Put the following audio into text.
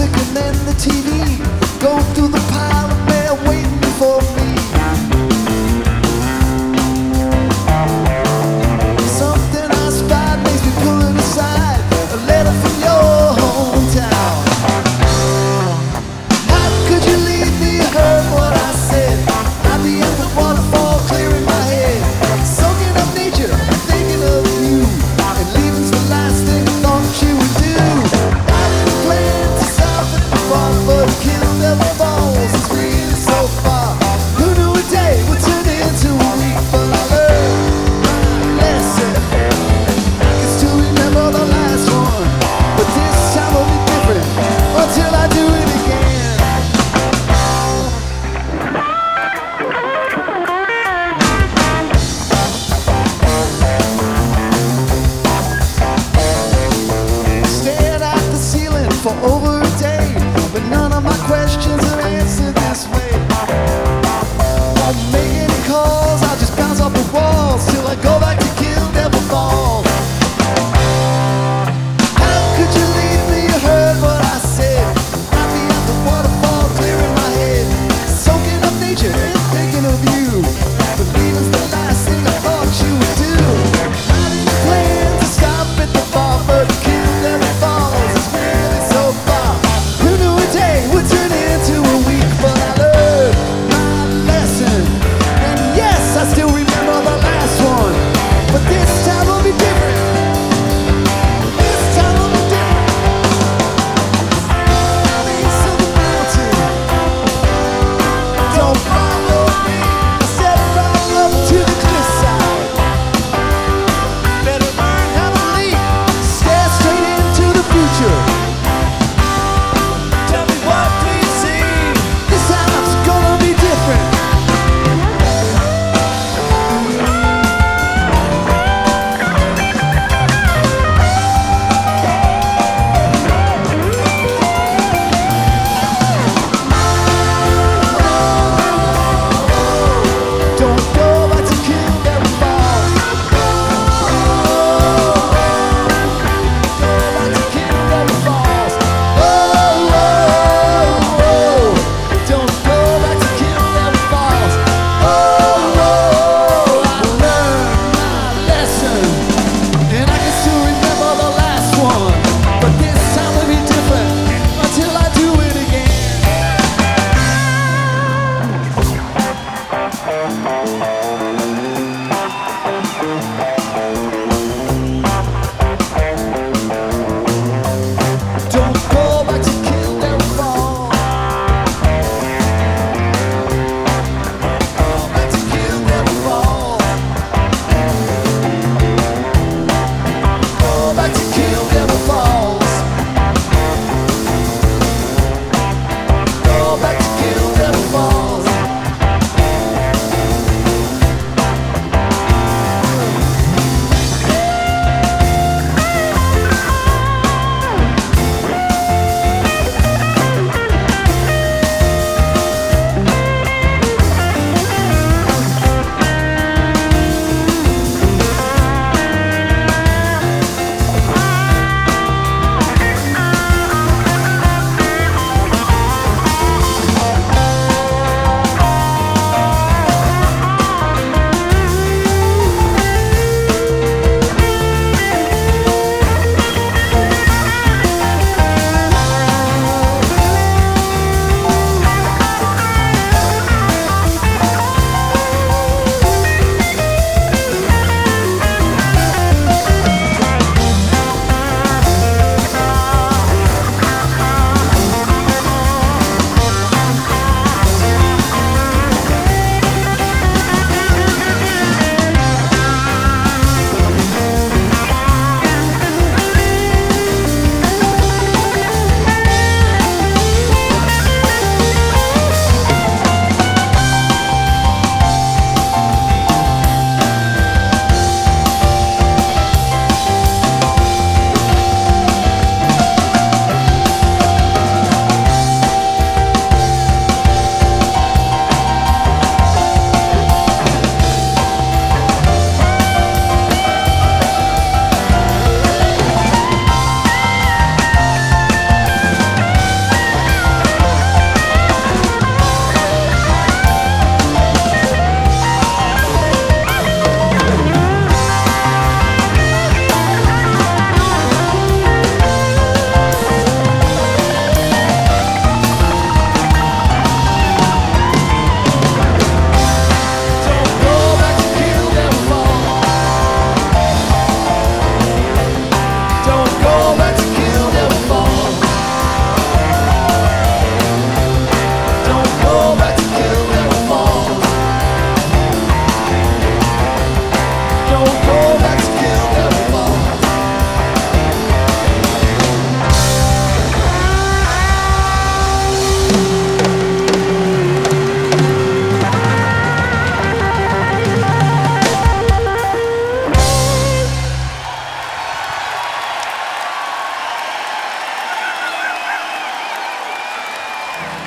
music for over toda